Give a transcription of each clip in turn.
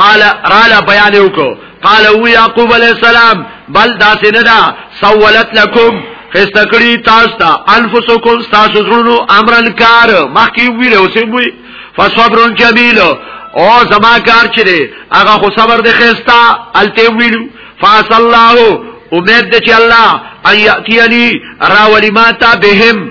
قال رالا بیان وکړو قال او یعقوب علی السلام بل داسې نه دا سولت لكم خستکړی تاسو ته انفسکم تاسو زړونو امرن کار مخکې ویره اوسې وی فصبر جمیل او زما کار چې دی هغه خو صبر دی خستا الته ویلو فاص الله امید چې الله ان یاتیانی راولی ما تا بهم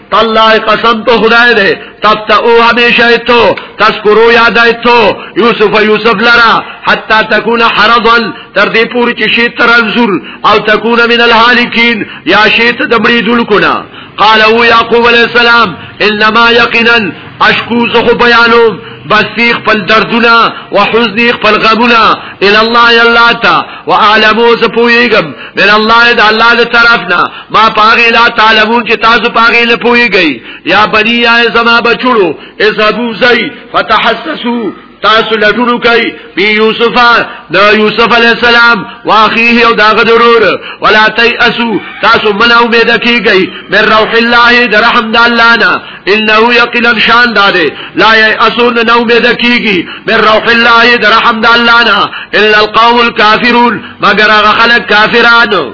تالله قسم په خدای دی تفتعو همیشه ایتو تذکرو یاد ایتو یوسف یوسف لرا حتی تکون حرضا تر دې پوری چې شی تر انزور او تکون من الهالکین یا شی ته د مریدل کنا قال او یعقوب علیہ السلام انما یقینا اشکو زخو بیانو بس فی خپل دردونه و حزن خپل غمونه ال الله یلا تا و اعلمو زپویګم من الله د الله د طرفنا ما پاغه لا طالبون چې تاسو پاغه له پويږي یا بني یا زما بچړو اذهبوا زي فتحسسوا تاسو لټونو کوي بي يوسف دا يوسف عليه السلام واخيه او داغه ضرور ولا تيأسو تاسو مل امید کیږي من روح الله در رحم د الله نه انه يقين شان داده لا يأسون نو امید کیږي من روح الله در رحم د الله نه الا القوم الكافرون مگر هغه خلک کافرانو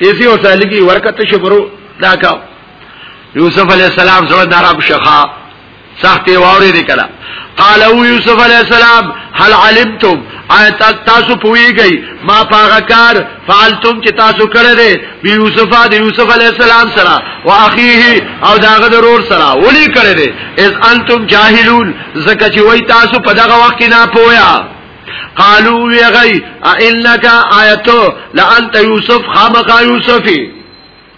پیسې او سالګي ورکته شبرو دا کا یوسف علی السلام سره درب شخا سختي واوري دي کړه قال او یوسف علی السلام هل علمتم آیت تاسو پویږئ ما پاغه کار فعلتم چې تاسو کړی دی بی یوسف د یوسف علی السلام سره او اخیه او داغه ضرور سره ولي کړی دی اذ انتم جاهلون زکه چې وای تاسو په دغه وخت کې نه پویا قالو وی غی انک آیتو لانت یوسف خامخا یوسفی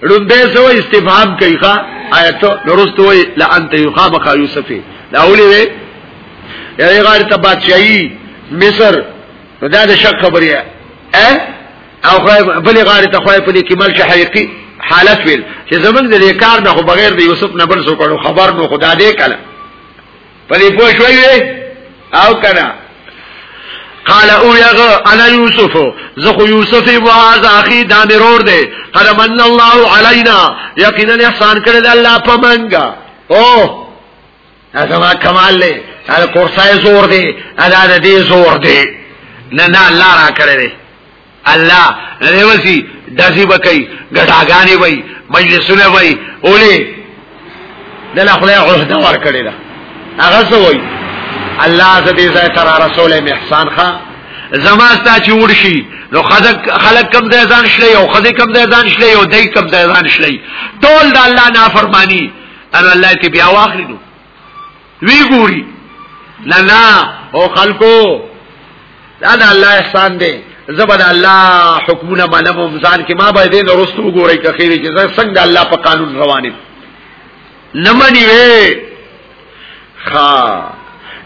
لنبه سو استفهام کوي ښا آیتو نورستو وی لانت خامخا یوسفی دا اولی وی یعنی غاری تا بادشاہی مصر نو دا د شک خبری اه او بلی غاری تا خواهی پلی کمال شا حقیقی حالت ویل چې زمنګ د کار نه خو بغیر د یوسف نه بل څه کړو خبر نو خدا دې کله په دې پوه شوې او کنه قال او یغه انا یوسف زه خو یوسف و هاذا اخي دا مرور دی قد من الله علينا یقینا احسان کړی الله په منګه او ازما کمال له هغه کورسای زور دی ادا دې زور دی نه نه الله را کړی الله نه وسی دسی بکای ګټاګانی وای مجلسونه وای اولی دل خپل عہده ور کړی دا هغه څه وای الله ز دې ځای تر رسول احسان خا زما ستا چې ورشي نو خلق خلق کم ځای ځان شلې او خدای کم ځای ځان شلې او دای کم ځای ځان شلې ټول د الله نافرمانی ان الله تی بیا واخلینو وی ګوري نه نه او خلکو دا د الله احسان دی زبد الله حکمونه منم ځان کې ما به دې نه رستو ګوري که خیر چې زه څنګه الله په قانون روانم نه مني وې خا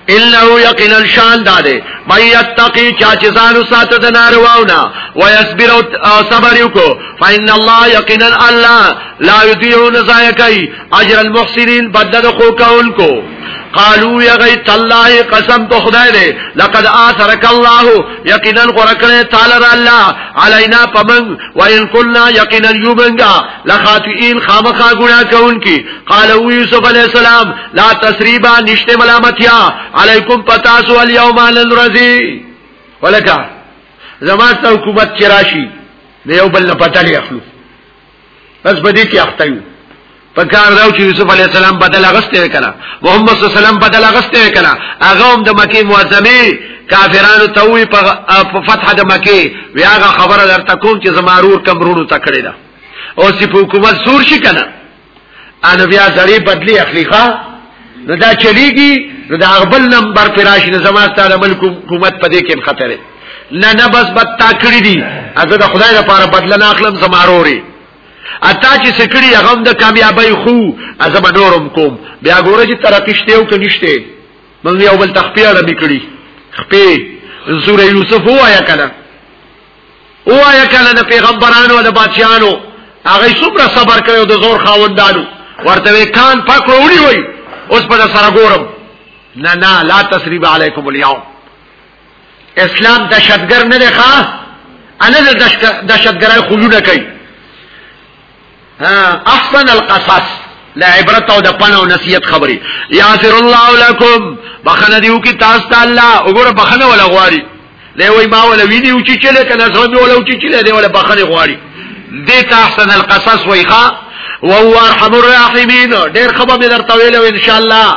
انه یقینا شان داده مې یتقی چا چې ځان ساته د نارواونه ويصبر او صبر وکړو فإن الله یقینا الله لا یضيع نزایکای اجر المحسنین بدل خو کونکو قالو یا غی تالله قسم په خدای دی لقد آثرک الله یقینا قرکړه تعالی را الله علینا پمن و ان قلنا یقینا یوبنگا لخاتئین خامخا ګنا کونکي قالو یوسف علی السلام لا تسریبا نشته ملامتیا علیکم پتاسو الیوم الرزی ولکا زما حکومت چراشی نه یو بل پټه اخلو بس په دې کې اخته یو په کار راو چې یوسف علی السلام بدل غسته کړه محمد صلی الله علیه وسلم بدل غسته کړه هغه هم د مکه معظمه کافرانو ته وی په فتح د مکه وی هغه خبره درته کوم چې زمارور کمرونو تکړه ده او چې په حکومت سور شي کنه انا بیا زړی بدلی اخلي ښا نو دا چلیږي نو دا غبل نمبر پر راشي نو زما ستاره ملک حکومت پدې کې خطر نه نه بس بد تا کړی دي اته د خدای لپاره بدل نه اخلم زماروري اته چې سکړي هغه د کامیابی خو ازم نورم کوم بیا ګوره چې ترقی شته او کنيشته من یو بل تخپیړه میکړي خپې سوره یوسف وایا کله وایا کله د پیغمبرانو او د بادشاہانو هغه څومره صبر کړو د زور خاوندانو ورته کان پکړو وړي وي اوس په سره ګورم نه نه لا تسریب علیکم اليوم اسلام دشتګر نه دی ښا انا دشتګرای خلونه کوي احسن القصص لا عبرت او د پنه او نصیحت خبري یاثر الله لكم بخنه دیو کی تاسو ته الله وګوره بخنه ولا غواړي دی وای ما ولا ویني او چې چلے کنه زما به ولا او چې چلے دی ولا بخنه غواړي دیتا احسن القصص وای ښا وهو ارحم الراحمین ډیر خبر به درته ویلو ان شاء الله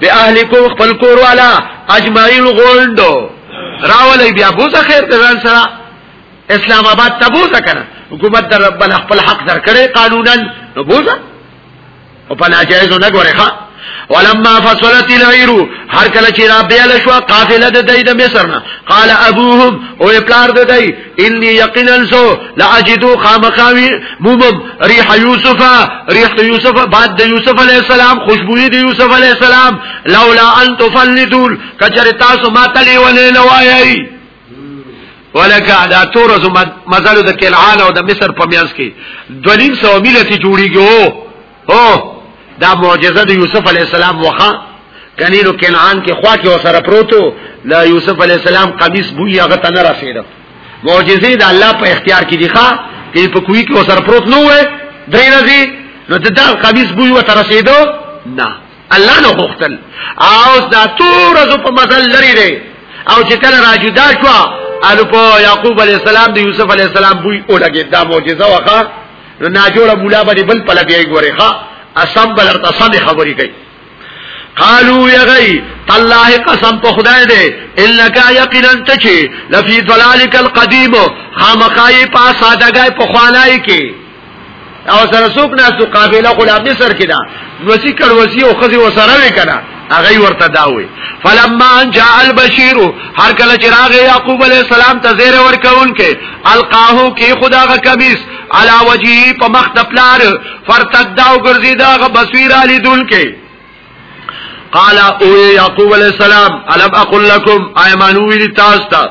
به اهلکم خپل کور والا اجمعین غوندو راولې بیا بوزه خیر ته ځان سره اسلام آباد ته بوزه کنه حکومت در بل خپل حق درکړي قانونا نو بوزه او په ناجایز نه ګوري ښا ولما فصلت العير هر کله چې را بیل شو قافله د دای د مصر نه قال ابوهم او پلار د دای انی یقینا سو لاجدو خامخاوی مومم ریح یوسف ریح یوسف بعد د یوسف علی السلام خوشبوئی د یوسف علی السلام لولا ان تفلذول کچر تاسو ما تلی ولې نه وایي ولکه دا تور زما مزل د کلعان او د مصر په میانس کې دولین سو ملت جوړیږي او دا معجزه د یوسف علی السلام وخا کنینو کنعان کې خوا کې وسره پروتو لا یوسف علی السلام قمیص بوی هغه ته نه رسیدو معجزه د الله په اختیار کې دی ښا کې په کوی کې وسره پروت نه وای درې ورځې نو دا قمیص بوی و تر رسیدو نه الله نو غختل او دا تور ز په مزل لري دی او چې کله راجدا شو الو په یعقوب علی السلام د یوسف علی السلام بوی اولګي دا معجزه وخا نو ناجوړه مولا باندې بل پله بیا ګوري ښا اسم بل ارته سم خبري کوي قالو یغی تالله قسم په خدای دې انک یقینا تچی لفی ضلالک القدیم خامخای په سادهګای په خوانای کې او سره سوق ناسو قابله غلام نصر کړه نو سی کړه وسی او خزي وسره وکړه هغه ورته داوي فلما جاء البشير هر کله چې راغی يعقوب عليه السلام ته زیر ورکون کې القاه کې خداغه کمیس علا وجهي په مخ د پلار فرتدا او ګرځیدا غ بصیر علی دون کې قال او يعقوب عليه السلام الم اقول لكم ايمانو ویل تاسو ته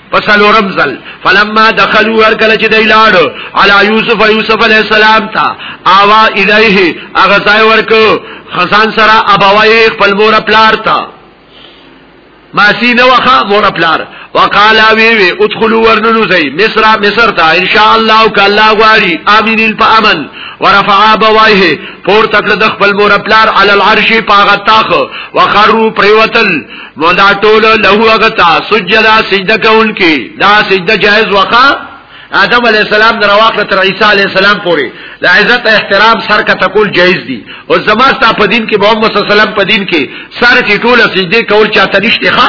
پسلو رمزل فلما دخلوا ورکل چې دی لاړ علی یوسف یوسف علی السلام تا اوا الیه هغه ځای ورکو خزان سره ابوای خپل مور پلار تا ماسی نو خا مور پلار وقالا وی وی ادخلوا ورنلو زی مصر مصر تا ان شاء الله ک الله غاری امین په امن ورفع ابوایه پور تکړه د خپل مور پلار علی العرش پاغه تاخ وخرو پریوتل نو دا ټول له هغه ته سجدا سجده کول کی دا سجده جائز وخا آدم علی السلام در واخله تر عیسی علی السلام پورې د عزت احترام سر کا تکول جایز دي او زما ستا په دین کې محمد صلی الله علیه وسلم په دین کې سر چې ټول سجده کول چاته نشته ښا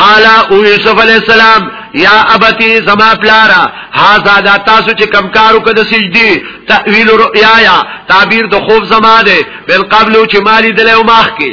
قال او یوسف علی السلام یا ابتی زما پلارا هاذا دا تاسو چې کم کارو کده سجدي تاویل رؤیا یا تعبیر د خوف زما ده بل قبل چې مالی دلو ماخ کې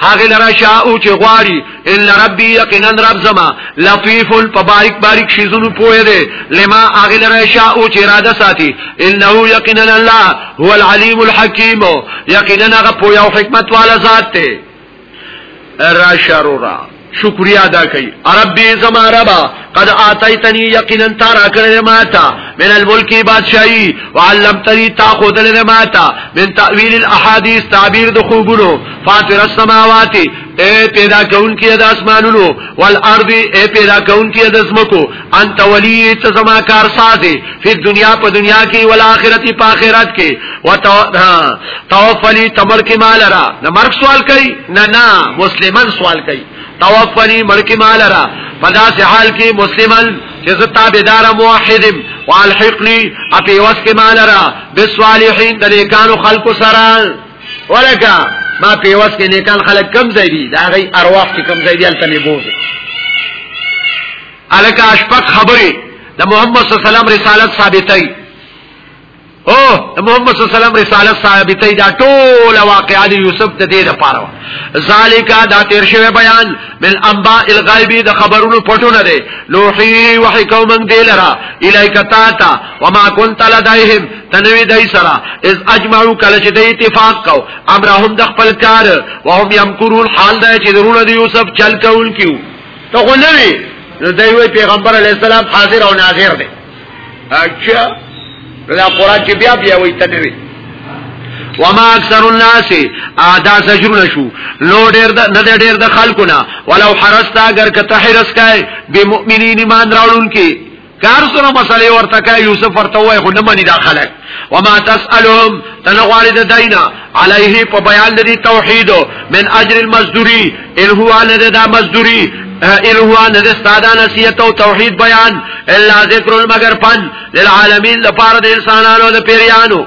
هغه لرا شاو چې غواړي ان ربي یقینا رب زما لطیف په باریک باریک شیزونو پوهه دی لما هغه لرا شاو چې اراده ساتي انه یقینا الله هو العلیم الحکیم یقینا هغه پوهه او حکمت والا ذات دی را شرورا شکریا ادا کړي رب زما ربا قد اتیتنی یقینا تارا کړل ماتا من الملک بادشاہی وعلمتنی تا خودل ماتا من تاویل الاحاديث تعبیر د خوبونو فاطر السماوات اے پیدا کون کیا د اسمانونو والارض اے پیدا کون کیا د زمکو انت ولی ته زما کار سازه په دنیا په دنیا کې ول اخرت په اخرت کې وتوفلی تمر کې مال را نه مرګ سوال کوي نه نه مسلمان سوال کوي توفلی ملک مال را پدا سه حال کې مسلمان چې زتا بيدار موحدم والحقني اپي وس کې مال را بسوالحين د نیکانو خلق سره ولکه ما په وس کې نیکان خلک کم ځای دي دا غي ارواح کې کم ځای دي الته نه بوزي الکه اشفق خبره د محمد صلی الله علیه وسلم رسالت ثابتای او د محمد صلی الله علیه وسلم رسالت ثابتای دا ټول واقعات یوسف د دې لپاره ذالک دا تیر شوی بیان من انباء الغیب د خبرونو پټونه دی لوحی وحی قوم دی لرا الیک تا تا وما كنت لدیهم تنوی دای سره از اجمعو کله چې د اتفاق کو امرهم د خپل کار او هم یمکرون حال دا چې درونه د یوسف چل کول کیو ته خو نه وی دوی پیغمبر علی السلام حاضر او ناظر دی اچھا دا قران چې بیا بیا وی تنوی وما اکثر الناس ادا سجرون شو لو ډیر د نه ډیر د خلقونه ولو حرست اگر کته حرس کای به مؤمنین ایمان راولون کی کار سره مسلې ورته کوي یوسف ورته وای خو نه مني دا خلک وما تسالهم تنغوارد دینا علیه په بیان لري توحید من اجر المزدوری ان هو ان دا مزدوری ان هو ان دا استاده نصیحت او توحید بیان الا ذکر مگر پن للعالمین لپاره د انسانانو د پیریانو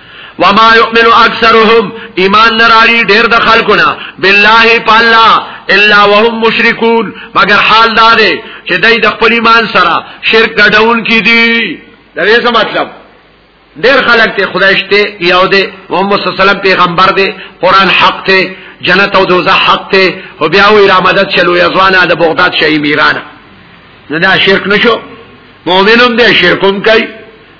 وما يؤمن اکثرهم ایمان نراړي ډېر د خلکونه بالله پالا الا وهم مشركون مگر حال دا دی چې دای د خپل ایمان سره شرک ګډون کی دي دا یې څه مطلب ډېر خلک ته خدای شته یو دی محمد صلی الله علیه وسلم پیغمبر دی قران حق ته جنت او دوزخ حق ته او بیا وی را مدد چلو یزوانا د بغداد شهی میران نه دا شرک نشو مؤمنوم دی شرکوم کوي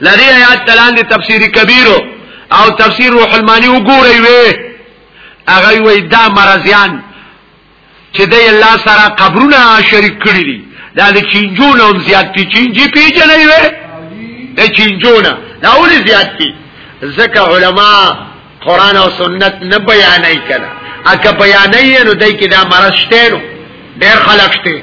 لري آیات تلاندې تفسیری کبیر او تفسیر روح المانی وګورئ وې هغه وې دا مرزيان چې د الله سره قبرونه شریک کړی دي دا د چینجون هم زیات دي چینجی پیژنې وې د چینجونه دا ولې زیات دي ځکه علما قران او سنت نه بیانای کړه اګه بیانای نو دای کې دا مرشته نو ډېر خلک شته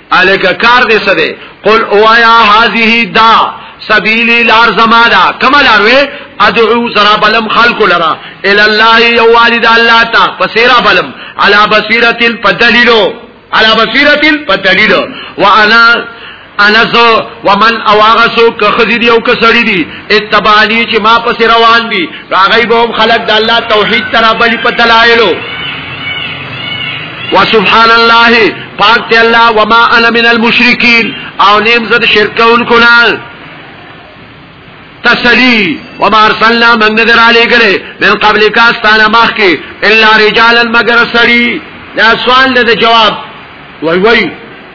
الک کار دې څه دی قل اوایا هذه دا سبیلی لار زما دا کما لار وې ادعو زرا بلم خلق لرا ال الله یو والد الله تا پسیرا بلم علا بصیرت پدلیلو علا بصیرت پدلیلو وانا انا زو ومن اواغسو که خزی دی او که سړی دی اتباعنی چې ما پس روان دي راغی به هم خلق د الله توحید ترا بلی په دلایلو وسبحان الله پاک دی الله وما انا من المشرکین او نیم زد شرکون کنا تسلی وما ارسلنا من نظر علی گلے من قبل کاستانا مخ کی الا رجالا مگر سری دا سوال دا جواب وی وی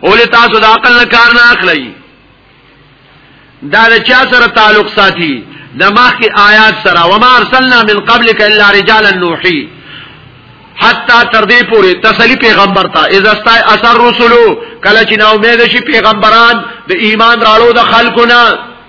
اول تاسو د عقل نه کار نه اخلي دا د چا سره تعلق ساتي د مخ آیات سره وما ارسلنا من قبلك الا رجالا نوحي حتا تر دې پورې تسلی پیغمبر ته اذا است اثر رسولو کله چې نو امید شي پیغمبران د ایمان رالو د خلقونه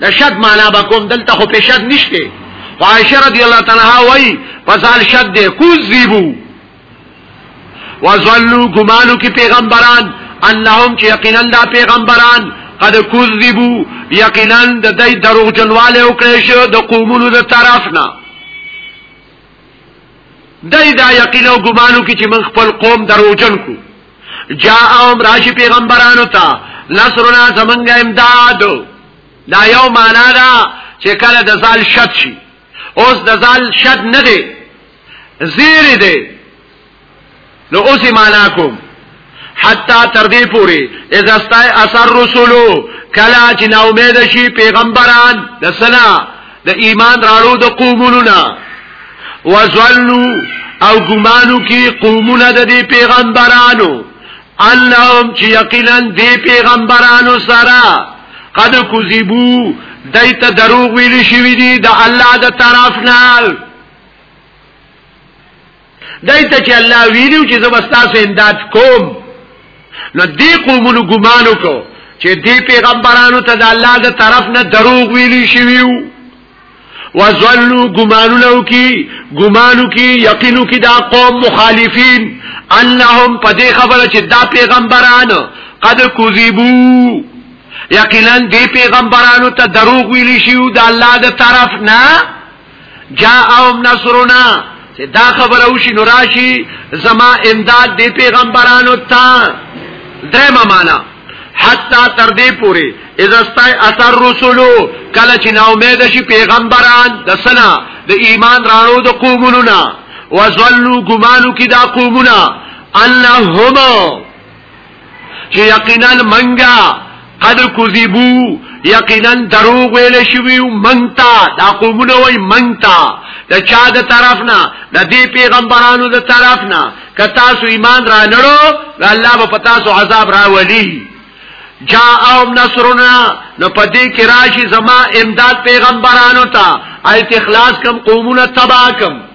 د شد معنا به کوم دلته خو په شد نشته عائشه رضی الله تعالی عنها وای فزال شد کوذبو وظلوا گمانو کی پیغمبران انهم چې یقینا دا پیغمبران قد کذبوا یقینا د دې دروغ جنواله وکړې شو د قومونو د طرفنا دای دا یقین او ګمانو کې چې من خپل قوم دروژن کو جاءهم راشی پیغمبرانو ته نصرنا زمنګ امداد دا یو معنا دا چې کله د زال شد شي اوس د زال شد نه دی زیر دی نو اوس معنا کوم حتا تر دې پوري اذا استای اثر رسولو کلا چې نو امید شي پیغمبران د سنا د ایمان راړو د قومونو نه وزلو او ګمانو کې قومونه د دې پیغمبرانو انهم چې یقینا دې پیغمبرانو سره قد کذبو دایته دروغ ویل شوی دی د الله د طرف نه دای ته چې الله ویلو چې زبستاسو امداد کوم نو دې قومونو ګمان وکړو چې دې پیغمبرانو ته د الله د طرف نه دروغ ویلی شویو وزلو ګمانونو کی ګمانو کی یقینو کی دا قوم مخالفین انهم په دې خبره چې دا پیغمبرانو قد کذبو یقینا دې پیغمبرانو ته دروغ ویلی شیو د الله د طرف نه جاءهم نصرنا چې دا خبره وشي نو راشي زما امداد دی پیغمبرانو ته درېما معنا حتا تر دې پوري اذا استای اثر رسولو کله چې نو امید شي پیغمبران د سنا د ایمان راړو د قومونو نه وزلوا ګمانو کې دا قومونه انهم چې یقینا منګه قد کذبو یقینا دروغ ویل شوی منتا دا قومونه وای منتا د چا د طرف نه د دې پیغمبرانو د طرف نه کتا سو ایمان را نړو الله به پتا سو عذاب را ولی جا او نصرنا نو پدې کې راشي زما امداد پیغمبرانو ته ایت اخلاص کم قومونه تبا کم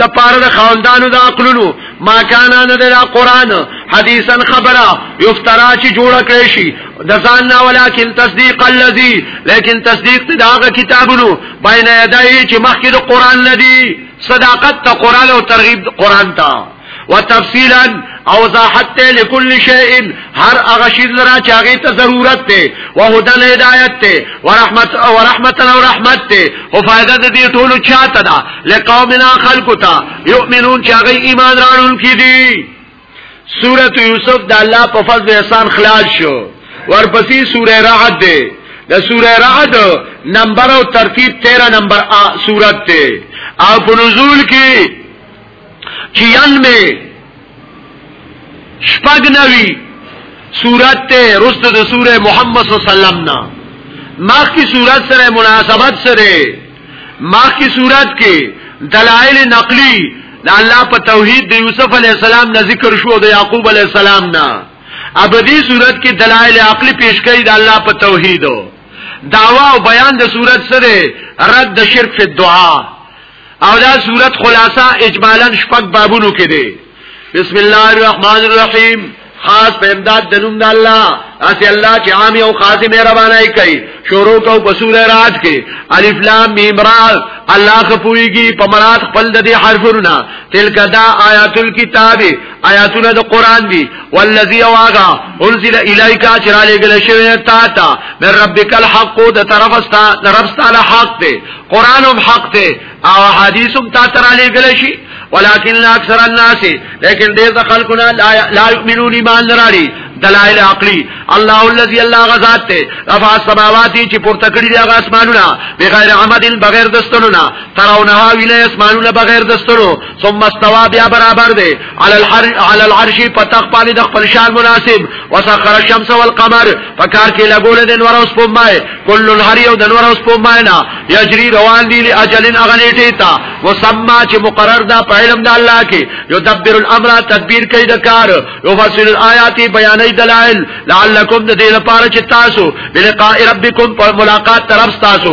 د پاره د خاندانو د عقلونو ما کانا نه د قران حدیثا خبره یفترا چې جوړ کړی شي د ځان نه ولیکن تصدیق الذی لیکن تصدیق د هغه کتابونو بین یدای چې مخکې د قران ندی صداقت ته قران او ترغیب قران ته وتفصيلا او وضاحت ته لكل شيء هر هغه شی لرا چې هغه ته ضرورت ته او هدل هدایت ته ورحمت او رحمت او رحمت ته او فائدہ دې ټولو چاته ده لقومنا خلقتا يؤمنون چې هغه ایمان راړون کې دي سورۃ یوسف د الله په فضل احسان خلاص شو ورپسې سورہ رعد ده د سوره رعد نمبر او ترتیب 13 نمبر سورت ته او په نزول کې چیان میں شپگ نوی صورت تے رست د سور محمد صلی اللہ علیہ وسلم نا ماخ کی صورت سر مناسبت سر ماخ کی صورت کے دلائل نقلی دا اللہ پا توحید دی یوسف علیہ السلام نا ذکر شو دا یعقوب علیہ السلام نا ابدی صورت کی دلائل عقلی پیش کئی دا اللہ پا توحیدو دعوی او بیان د صورت سره رد د شرک فی دعا او دا صورت خلاصه اجمالا شپږ بابونو کې دی بسم الله الرحمن الرحیم خاص په امداد د نوم د الله اسی الله چې عام او خاص مهربانای کوي شروع کو په سوره رات کې الف لام میم را الله خپويږي په مراد خپل د دې حرفونه تلک دا آیات الكتاب آیاتونه د قران دي والذي واغا انزل اليك چرالګل شوی تا تا من ربک الحق د طرف استا رب تعالی حق دی قران هم حق ته او حدیث هم تا تر علی گل شي ولكن اکثر الناس لیکن ډیر د خلکونه لا یؤمنون ایمان لري دلائل عقلی الله الذي الله غزاد ته رفع السماوات چې پورته کړی دی هغه اسمانونه بغیر عمد بغیر دستونو نه ترونه ویله اسمانونه بغیر دستونو ثم استوى بیا برابر دی علی الحر علی العرش پتخ باندې د خپل شان مناسب وسخر الشمس والقمر فکار کې لګول د انور اوس په مای کل الحر یو د انور اوس په مای نه یجری روان دی لاجل اغنیټی تا مسما چې مقرر دا په علم د الله کې یدبر الامر تدبیر کوي د کار یفصل الایات بیانې دلائل لعلکم د دې لپاره چې تاسو بلقاء ربکم پر ملاقات طرف تاسو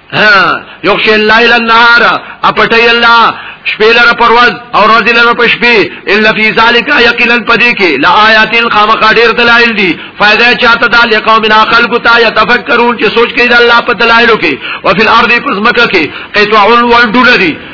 یخشی الليل النهار اپټي الله شپې لره پرواز او ورځې لره په شپې الا فی ذلک یقینا پدې کې لا آیات خامخ ډیر دلایل دي فائدہ چاته د لقوم لا خلق تا یتفکرون چې سوچ کوي د الله په دلایلو کې او فی الارض پس مکه کې قطع والدون دي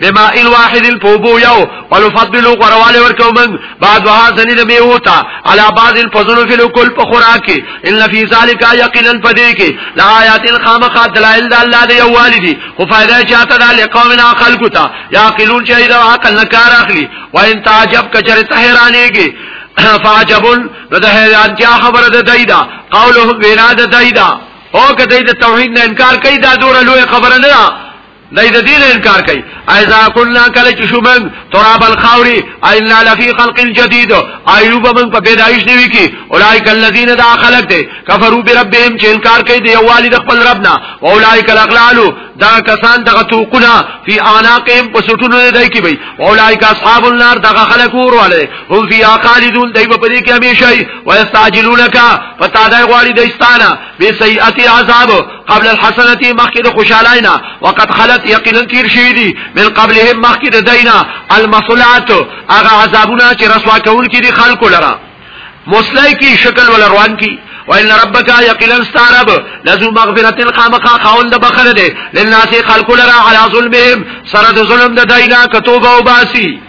بما ان واحد فوبو یو ولفضل قرواله ورکو من بعد وها سنید به ہوتا علا بعض الفضل فی الکل په خوراک ان فی ذلک یقینا فدیک لا آیات الخامخ دلائل د الله دی والدی خو فائدہ چاته د لقومنا خلق تا یاقلون چې دا عقل نکار اخلي وان تعجب کچره تهرانیږي فعجبن د حیران کیا خبره ده دایدا قوله وینا ده دایدا او کدی د توحید نه انکار کوي دا دور لوی خبره نه دای د دین انکار کوي اذا كنا کله چې شو من تراب الخوري ان لفي خلق جديد ايوب من په پیدایش دی وی کی اولئک الذين دا خلق دي کفروا بربهم چې انکار کوي دی والد خپل ربنا اولئک الاغلال دا کسان دغه توقنا فی اعناقهم پسټونو نه دای کی وی اولئک اصحاب النار دغه خلق ورواله هم فی خالدون دای په دې کې همیشه وي واستعجلونک پتا دای غواړي دایستانه به سیئات عذاب قبل الحسنه مخکې د خوشالاینا وقد خلت یقینا تیر شي دي من قبلهم مخکې د دینا المصلات هغه عذابونه چې رسوا کول کې دي خلکو لرا مصلی کی شکل ول روان کی وان ربک یقینا استعرب لذو مغفرت القامقا خاوند بخره ده للناس خلق لرا على ظلمهم سره د ظلم د داینا کتوبه او باسی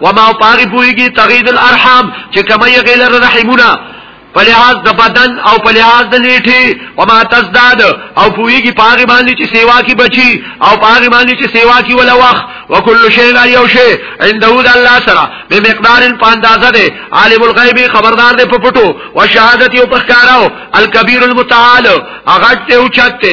وما پاغي پويږي تغيد الارحام چې کمه یې غیر رحمونه په لحاظ د بدن او په لحاظ د نیټه او ما تزداد او پویږي پاغي باندې چې سیوا کی بچي او پاغي باندې چې سیوا کی ولا وخ وکل شی لا یو شی عنده د الله سره به مقدار په اندازه ده عالم الغیب خبردار ده په پټو او شهادت یو پخکاراو الکبیر المتعال اغه ته اوچته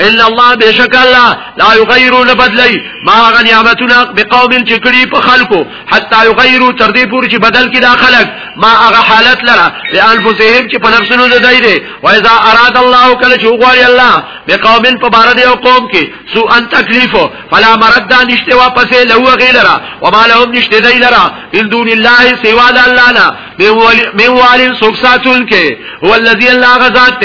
ان الله بشک الله لا يغير لبدلي ما غنيمتنا بقوم چې کړي په خلکو حتا يغير تر دې پورې چې بدل کړي دا خلک ما هغه حالت لره بانفسهم چې په نفسونو د دای دي واذا اراد الله کله چې وغواړي الله بقوم په بار دې او قوم کې سو ان تکلیف فلا مرد نشته واپسې له غیلرا وما لهم نشته دای لرا ان دون الله سوا د الله نه من والي سوکساتون کې هو الذي الله غزاد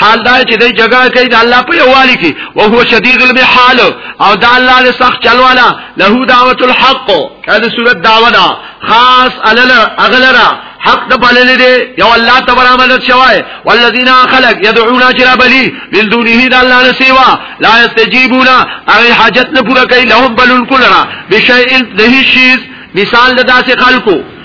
حال دا چې دی جګړه کوي د الله په یووالي کې او هو شدید المحال او دا الله له سخت چلواله له دعوت الحق کله صورت دعوه دا خاص علل اغلرا حق د بلل دي یو الله تبارک مدد شوای والذین خلق يدعون جرا بلی من دونه د الله نه سیوا لا استجیبون هغه حاجت نه پوره کوي لهم بلن کلرا بشیء ذهی شیز مثال د داسې خلکو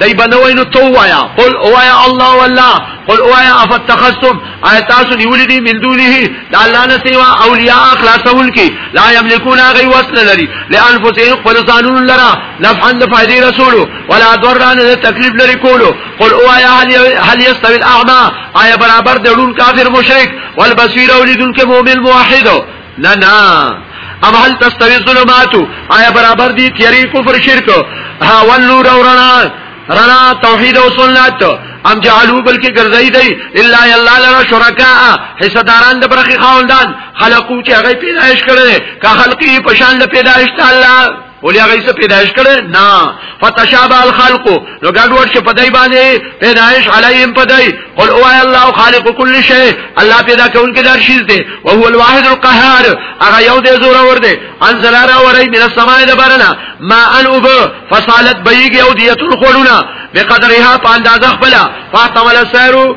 دای به نه وای نو تو وایا قل وایا الله والله قل وایا افتخذتم ایتاسو نیولې دي من دونه د الله نه سیوا اولیاء خلاصون کی لا یملکون غی وصل لري لانفسهم خپل ځانون لرا نفعا د فائدې رسول ولا ضررا نه تکلیف لري کولو قل وایا هل یستوی الاعمى آیا برابر د ړون کافر مشرک والبصیر اولیدون کې مؤمن موحد نه نه ام هل تستوی الظلمات آیا برابر دي تیری کفر شرک ها ولور ورنا رنا توحید او سنت ام جعلوا بلکې ګرځي دی الا الله لرا شرکا حصداران د برخي خاوندان خلقو چې هغه پیدائش کړي کا خلقي پشان د پیدائش تعالی ولی هغه څه پیدایش کړي نه فتشابه الخلق نو ګډوډ شي پدای باندې پیدایش علیهم پدای قل او الله خالق کل شی الله پیدا کون کې دار شي دي او هو الواحد القهار هغه یو دې زور اور دې انزل را ورای من السماء دبرنا ما ان اب فصالت بیګ یو دیتون خړونا بقدرها په اندازه خپل فاطمه السيرو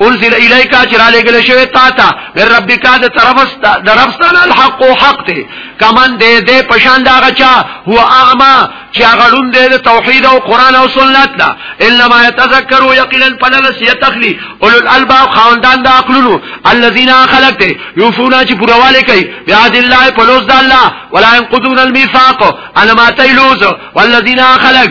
انزل الیک اجر علی گله شوی تا تا من ربک د طرف د رب ستان الحق او حق ته کمن دې دې پشان دا غچا هو اعما چې غړون دې د توحید او قران او سنت دا انما یتذکر یقینا فلن یتخلی اول الالباب خواندان د عقلونو الذين خلقت یوفونا چې پرواله کوي بیاد الله پلوز د الله ولا ينقضون الميثاق انا ما تیلوز والذین خلق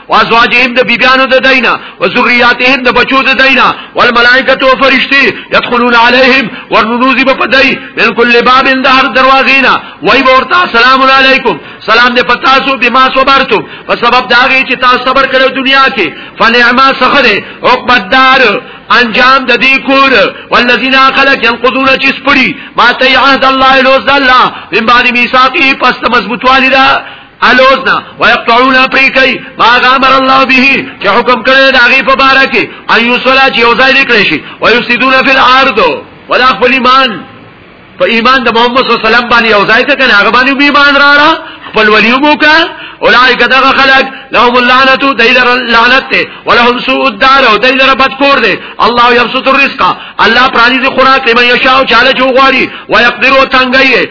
وازواجهم د بیبیانو د دینا و ذریاتهم د بچو د دینا والملائکه او فرشتي يدخلون عليهم ورنوزي په دای من کل باب د هر دروازینا وای ورته سلام علیکم سلام دې پتا سو بما صبرتم په سبب دا غي چې تاسو صبر کړو دنیا کې فنعما سخره عقبت دار انجام د دې کور والذین خلق ينقضون چې سپړي ما ته عهد الله لوز الله من بعد میثاقه پس مضبوطوالی دا الوزنا ويقطعون افريقي ما غامر الله به چې حکم کړی دا غي په بار کې ايو صلا چې او ځای لیکل شي ويفسدون في الارض ولا خپل ایمان په ایمان د محمد صلی الله علیه وسلم باندې او ځای ته کنه هغه باندې به ایمان راړه خپل وليوبو کا اولائک دغه خلق لهم اللعنه دیلر لعنت ته ولهم سوء الدار او دیلر بد کور دی الله یبسط الرزق الله پرانی دی خوراک لمن یشاء چاله جو غاری و یقدر او تنگی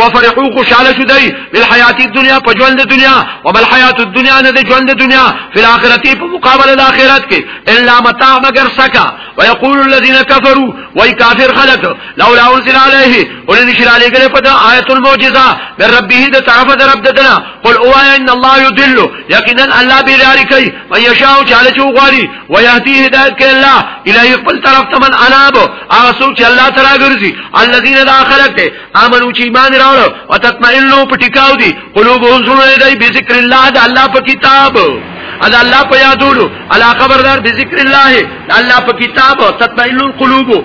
وفرحو خوشاله شو دی بل حیات دنیا په ژوند دنیا او بل حیات دنیا نه د ژوند دنیا فی الاخرتی په مقابله د اخرت کې الا متاع مگر سکا ويقول الذين كفروا وای کافر خلق لولا انزل عليه ولن نشر عليه ګره په آیت المعجزه من ربه د طرف د رب دتنا قل او ان الله يدل یقینا الله بلاری کوي من یشاء چاله چو غاری ويهدي هدايت کې الله الهي خپل طرف ته من اناب او سوچ الله تعالی ګرځي الذين داخلت دي امنو چې ایمان راوړ او تطمئنو پټکاو دي قلوبهم سره دی به ذکر الله د الله په کتاب اذا الله په یادولو الا خبردار به ذکر الله الله په کتاب تطمئن القلوب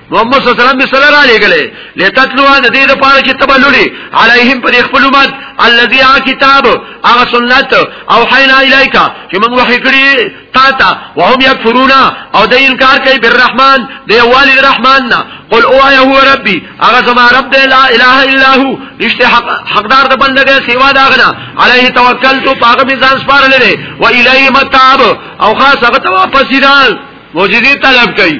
محمد صلی الله علیه وسلم به سره را لګلې لتتلوا د دې لپاره چې تبلوري علیهم پر خپل امت الذي کتاب هغه سنت او حینا الیکا چې موږ وحی کړی تا ته وهم یکفرون او د انکار کوي بالرحمن د والد الرحمن نه قل او ايه هو ربي هغه زما رب دی لا اله الا هو رشته حق حقدار د بندګي سیوا داغنا عليه توکلت پاغه میزان سپار لري و الیه متاب او خاص هغه ته واپس دي معجزې طلب کوي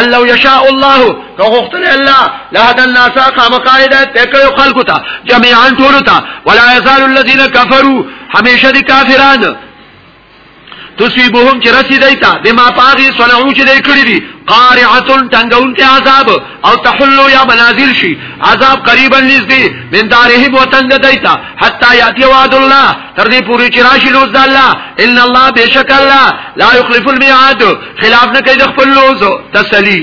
الله یشاء الله که غختل الله لهدا الناس قام قاعده تکړه خلق ته جميعا ټول ته ولا يزال الذين كفروا همیشه دي کافران تصيبهم چې رسی دیتا بما پاغي صنعو چې دی کړی دي قارعتن تنگون ته عذاب او تحلو یا منازل شي عذاب قریبا نږدې من دارهم وطن دیتا حتا یاتی وعد الله تر دې پوری چې راشي لوز الله ان الله بشک الله لا يخلف الميعاد خلاف نه کوي د خپل لوزو تسلی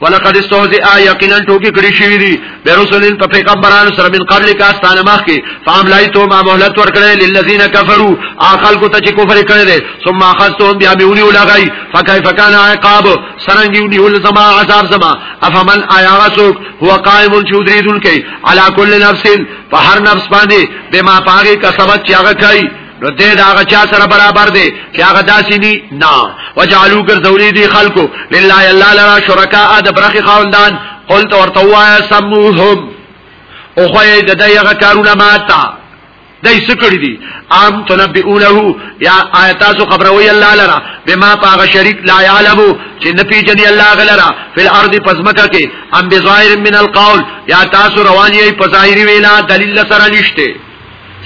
ولقد استهزئ یقینا ټوکی کړی شوی دی برسولین په پیغمبرانو سره من قبل کا استان مخ کې فام لای تو ما مهلت ورکړل للذین کفروا اخل کو ته چې کفر کړی دی ثم اخذتهم بیا میونی ولغی فكيف كان عقاب سرنګ یونی ول زما عذاب زما افمن آیا غسوک هو قائم چودریدون کې علی کل نفس په هر نفس باندې بما پاګه کسبت چې هغه کوي نو دې دا هغه چا سره برابر دی چې هغه داسې ني نه وجعلو ګرځولې دي خلکو لله الله لرا شرکا د برخي خاوندان قلت ورته وایا سموهم او خو یې د دغه کارونه ماته دای سکړی دي ام تنبئونه یا آیات سو خبروي الله لرا بما پاغ شریک لا يعلمو چې نه پیژني الله غلرا فل ارض پزمکه کې ام بظاهر من القول یا تاسو رواني په ظاهري وینا دلیل سره نشته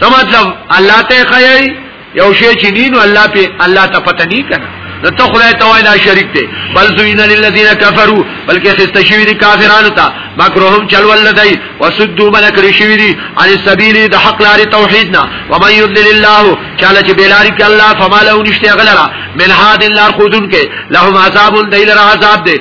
څه مطلب الله ته خیری یو شی چې دین الله په الله ته پته نه کنه نو ته خدای ته وای دا شریک دی بل زوین للذین کفروا بلکې خسته شوی دي کافرانو ته مکرهم چل ولدی وسدوا من کړی شوی دي عن السبیل د حق لارې توحید نه و من یضلل الله چاله چې بلاری ک الله فما له نشته غلرا من هاد الله خودن کې لهم عذاب دیل را عذاب دی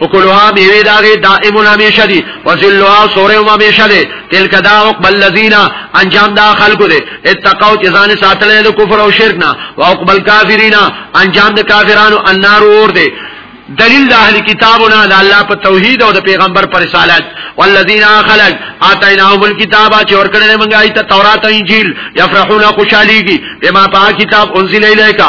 وکلوها میوه داغه دائمون همیشه دی وذلها سوره هم همیشه دی تلک دا عقب الذین انجام دا خلق دی اتقوا جزان ساتل د کفر او شرک نه او عقب الکافرین انجام د کافرانو النار اور دی دلیل د اهل کتابونه د الله په توحید او د پیغمبر پر رسالت والذین خلق اتیناهم الكتاب چې ورکړل موږ ایت تورات او انجیل یفرحون خوشالیږي بما په کتاب انزل الیکا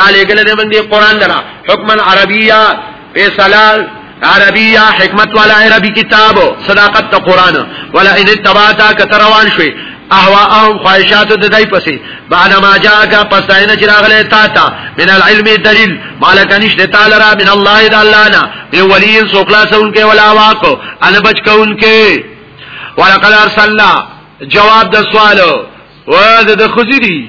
را لګل دې باندې قران لرا حکمن عربیه فیصلال عربیه حکمت والا عربی کتاب صداقت ته قران ولا ان تباتا کتروان شوي اهواهم خواهشات د دای پسې بعد ما جاءك پس داینه چې راغله تا ته من العلم دلیل مالک نشته تعالی را من الله د الله نه دی ولی سوکلا سونکې ولا واقو ان بچ کونکې ولقد ارسلنا جواب د سوالو و د خزری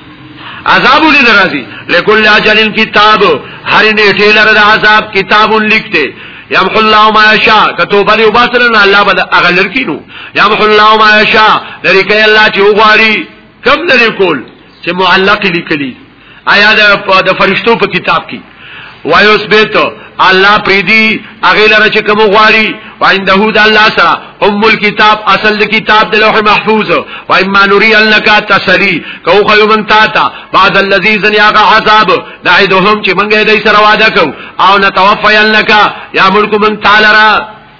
عذاب ولې درازي لکل اجل کتاب هر نیټه لره د عذاب کتاب لیکته یمح الله ما یشاء کتوبه دی وباسل نه الله بل اغلر کینو یمح الله ما یشاء لري کوي الله چې وغواړي کم لري کول چې معلق لیکلی آیا د فرشتو په کتاب کې ويثبت الله پریدي اغه لره چې کوم غواړي وعنده د الله سره ام الكتاب اصل د کتاب د لوح محفوظ و اما نوري انك تسلي کو خو من تا تا بعد الذي زنيغه عذاب دعيدهم چې منګه دې سره وعده کو او نتوفي انك يا ملک من تعالی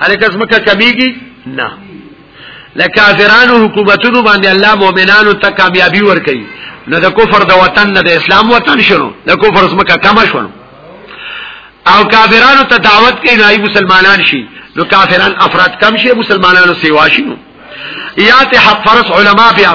الکه زمکه کمیږي نه لکافرانو حکومتونو باندې الله مؤمنانو ته کامیابی ورکړي نه د کفر د وطن نه د اسلام وطن شنو د کفر زمکه کم شنو او کافرانو ته دعوت کوي نه مسلمانان شي نو کافران افراد کم شي مسلمانانو سیوا شي نو یات حق فرس علما بیا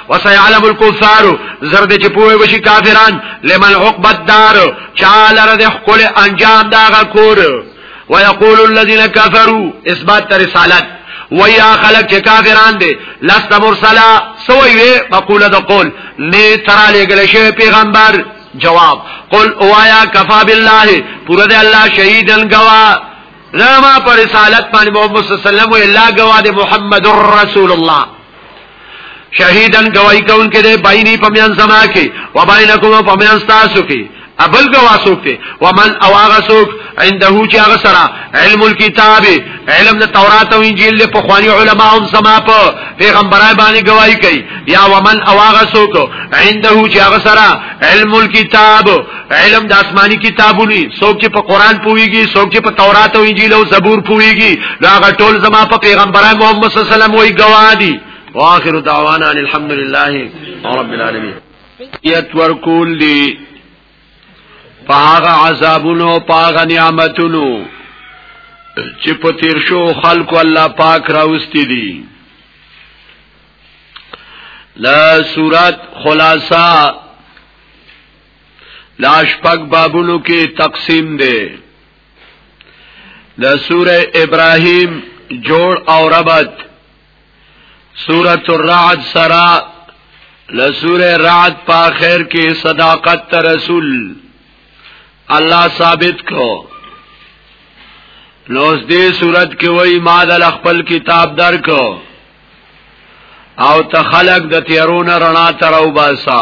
وسيعلم الكفار زرد چې پوهه وشي کافران لمن عقب الدار چاله رد خپل انجام دا غکور ويقول الذين كفروا اثبات رسالت ويا خلق چې کافران دي لست مرسلا سوي وي مقوله د قول نه ترا لګل شي پیغمبر جواب قل اوایا کفا بالله پورا د الله شهیدن گوا زما پر رسالت باندې محمد صلی الله علیه وسلم الله گوا د محمد رسول الله شهیدن گواہی کون کې ده بیني پمیان زما کې و بینکم پمیان تاسو کې ابل گوا سوک ته ومن او هغه سوک عنده چې هغه سره علم الكتاب علم د تورات او انجیل له پخوانی علما هم سما په پیغمبرای باندې گواہی کوي یا ومن او هغه سوک عنده چې هغه سره علم الكتاب علم د آسماني کتابونو څوک چې په قران پويږي څوک چې په تورات او انجیل او زبور پويږي دا غټول زما په پیغمبران محمد صلی الله علیه وسلم وی گواهی واخر دعوانا الحمد لله رب العالمین یت ورکول دی په هغه عذابونو په هغه نعمتونو چې په تیر شو خلکو الله پاک راوستي دي لا صورت خلاصہ دا شپږ بابونو کې تقسیم دی د سوره ابراهیم جوړ او ربط سوره الرعد سرا لسوره رعد په اخر کې صداقت تر رسول الله ثابت کو لوس دې صورت کې وای ما د خپل کتاب درکو او تخلق د تیرون رڼا تر او باسا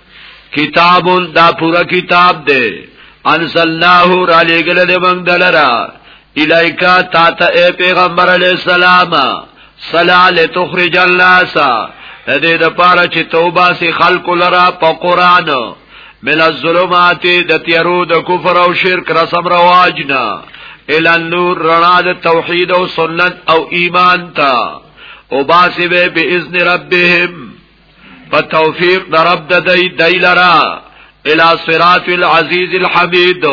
کتاب دا پورا کتاب دی انزلناه را لګل دی موږ دلرا الایکا تا ته اے پیغمبر علی السلام صلا لتخرج الناس د دې د پاره چې توبه سي خلق لرا په قران من الظلمات د تیرو د کفر او شرک رسم رواجنا ال النور رڼا د توحید او سنت او ایمان تا او باسي به باذن ربهم په توفیق د رب د دی دی لرا الى صراط العزیز الحمید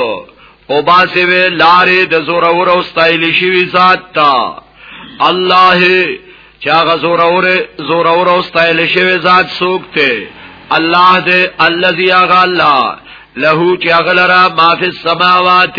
او باسی وی لاری د زورور او ستایلی شوی ذات تا الله چاغه زورور زورور او ستایلی شوی ذات سوکته الله دې الذي اغلا له چاغلرا ما فی السماوات